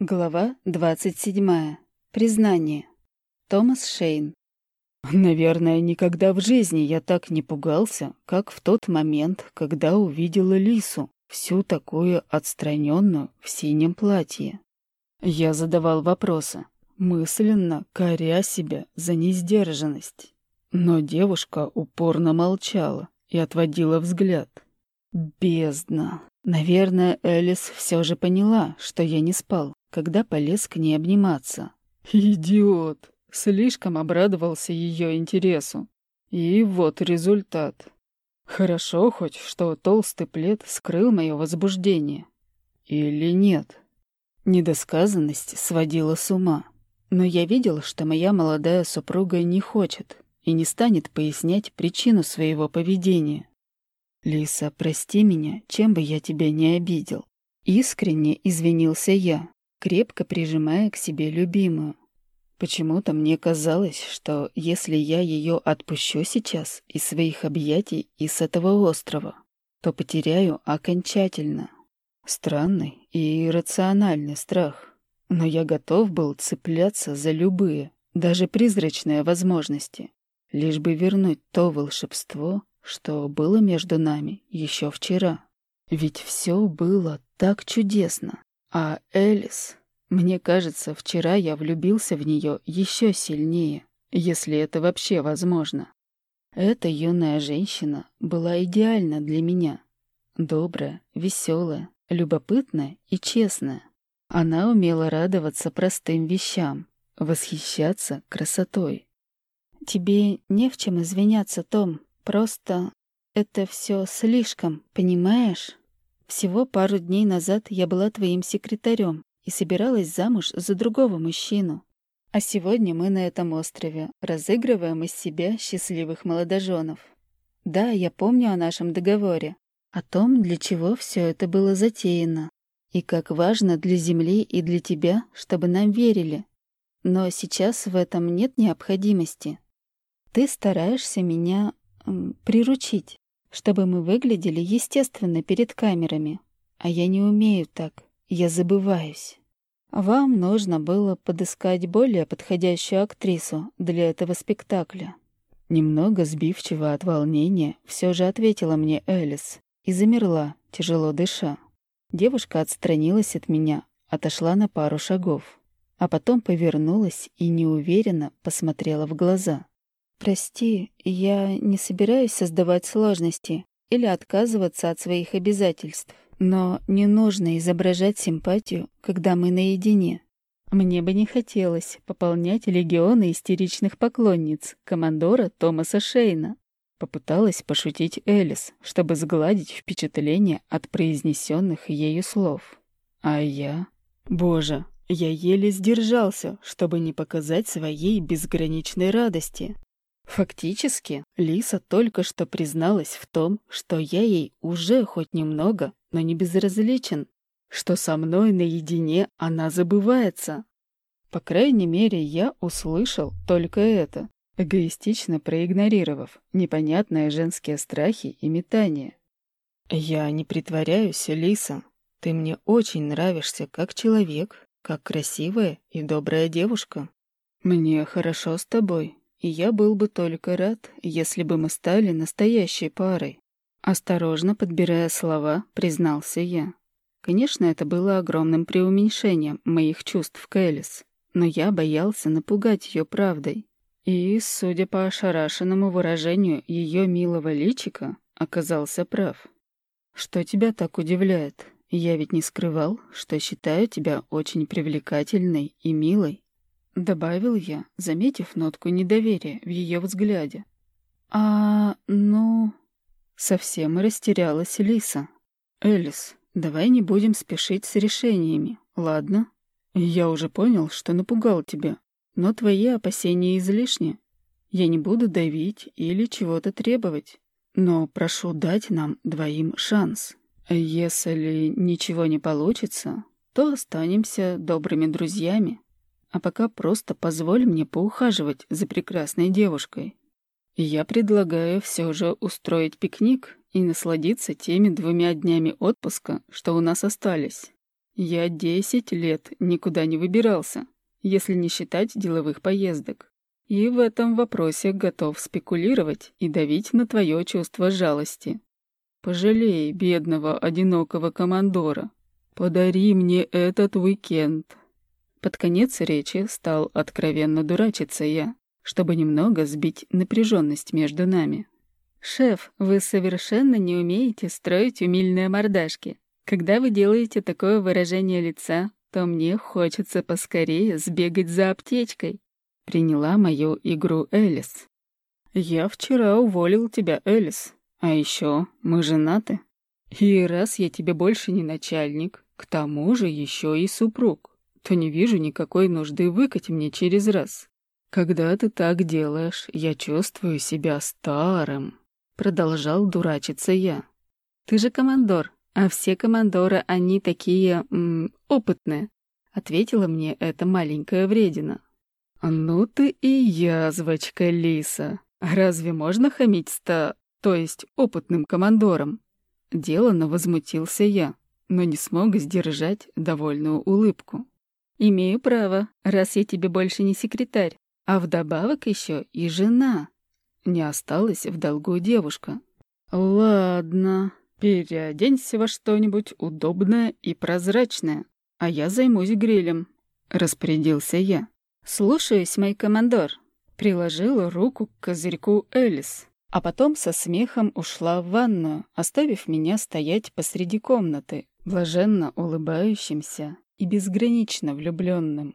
Глава 27. Признание. Томас Шейн. Наверное, никогда в жизни я так не пугался, как в тот момент, когда увидела Лису, всю такую отстраненную в синем платье. Я задавал вопросы, мысленно коря себя за несдержанность. Но девушка упорно молчала и отводила взгляд. Бездна. Наверное, Элис все же поняла, что я не спал когда полез к ней обниматься. Идиот! Слишком обрадовался ее интересу. И вот результат. Хорошо хоть, что толстый плед скрыл мое возбуждение. Или нет? Недосказанность сводила с ума. Но я видел, что моя молодая супруга не хочет и не станет пояснять причину своего поведения. «Лиса, прости меня, чем бы я тебя не обидел». Искренне извинился я, крепко прижимая к себе любимую. Почему-то мне казалось, что если я ее отпущу сейчас из своих объятий и с этого острова, то потеряю окончательно. Странный и иррациональный страх. Но я готов был цепляться за любые, даже призрачные возможности, лишь бы вернуть то волшебство, что было между нами еще вчера. Ведь все было так чудесно. А Элис... Мне кажется, вчера я влюбился в нее еще сильнее, если это вообще возможно. Эта юная женщина была идеальна для меня. Добрая, веселая, любопытная и честная. Она умела радоваться простым вещам, восхищаться красотой. «Тебе не в чем извиняться, Том. Просто это все слишком, понимаешь?» Всего пару дней назад я была твоим секретарем и собиралась замуж за другого мужчину. А сегодня мы на этом острове разыгрываем из себя счастливых молодоженов. Да, я помню о нашем договоре, о том, для чего все это было затеяно, и как важно для Земли и для тебя, чтобы нам верили. Но сейчас в этом нет необходимости. Ты стараешься меня приручить чтобы мы выглядели естественно перед камерами. А я не умею так, я забываюсь. Вам нужно было подыскать более подходящую актрису для этого спектакля. Немного сбивчиво от волнения все же ответила мне Элис и замерла, тяжело дыша. Девушка отстранилась от меня, отошла на пару шагов, а потом повернулась и неуверенно посмотрела в глаза. «Прости, я не собираюсь создавать сложности или отказываться от своих обязательств, но не нужно изображать симпатию, когда мы наедине. Мне бы не хотелось пополнять легионы истеричных поклонниц командора Томаса Шейна». Попыталась пошутить Элис, чтобы сгладить впечатление от произнесенных ею слов. А я... Боже, я еле сдержался, чтобы не показать своей безграничной радости. Фактически, Лиса только что призналась в том, что я ей уже хоть немного, но не безразличен, что со мной наедине она забывается. По крайней мере, я услышал только это, эгоистично проигнорировав непонятные женские страхи и метания. «Я не притворяюсь, Лиса. Ты мне очень нравишься как человек, как красивая и добрая девушка. Мне хорошо с тобой, и я был бы только рад, если бы мы стали настоящей парой. Осторожно подбирая слова, признался я. Конечно, это было огромным преуменьшением моих чувств к Элис, но я боялся напугать ее правдой. И, судя по ошарашенному выражению ее милого личика, оказался прав. «Что тебя так удивляет? Я ведь не скрывал, что считаю тебя очень привлекательной и милой. Добавил я, заметив нотку недоверия в ее взгляде. «А, ну...» Совсем растерялась Лиса. «Элис, давай не будем спешить с решениями, ладно? Я уже понял, что напугал тебя, но твои опасения излишни. Я не буду давить или чего-то требовать, но прошу дать нам двоим шанс. Если ничего не получится, то останемся добрыми друзьями. А пока просто позволь мне поухаживать за прекрасной девушкой. Я предлагаю все же устроить пикник и насладиться теми двумя днями отпуска, что у нас остались. Я десять лет никуда не выбирался, если не считать деловых поездок. И в этом вопросе готов спекулировать и давить на твое чувство жалости. Пожалей бедного, одинокого командора. Подари мне этот уикенд. Под конец речи стал откровенно дурачиться я, чтобы немного сбить напряженность между нами. «Шеф, вы совершенно не умеете строить умильные мордашки. Когда вы делаете такое выражение лица, то мне хочется поскорее сбегать за аптечкой». Приняла мою игру Элис. «Я вчера уволил тебя, Элис. А еще мы женаты. И раз я тебе больше не начальник, к тому же еще и супруг, то не вижу никакой нужды выкать мне через раз. Когда ты так делаешь, я чувствую себя старым». Продолжал дурачиться я. «Ты же командор, а все командоры, они такие... М, опытные», — ответила мне эта маленькая вредина. «Ну ты и язвочка, Лиса. Разве можно хамить ста, то есть опытным командором?» Делано возмутился я, но не смог сдержать довольную улыбку. «Имею право, раз я тебе больше не секретарь, а вдобавок еще и жена». Не осталась в долгу девушка. «Ладно», «Переоденься во что-нибудь удобное и прозрачное, а я займусь грилем», — распорядился я. «Слушаюсь, мой командор», — приложила руку к козырьку Элис, а потом со смехом ушла в ванную, оставив меня стоять посреди комнаты, блаженно улыбающимся и безгранично влюбленным.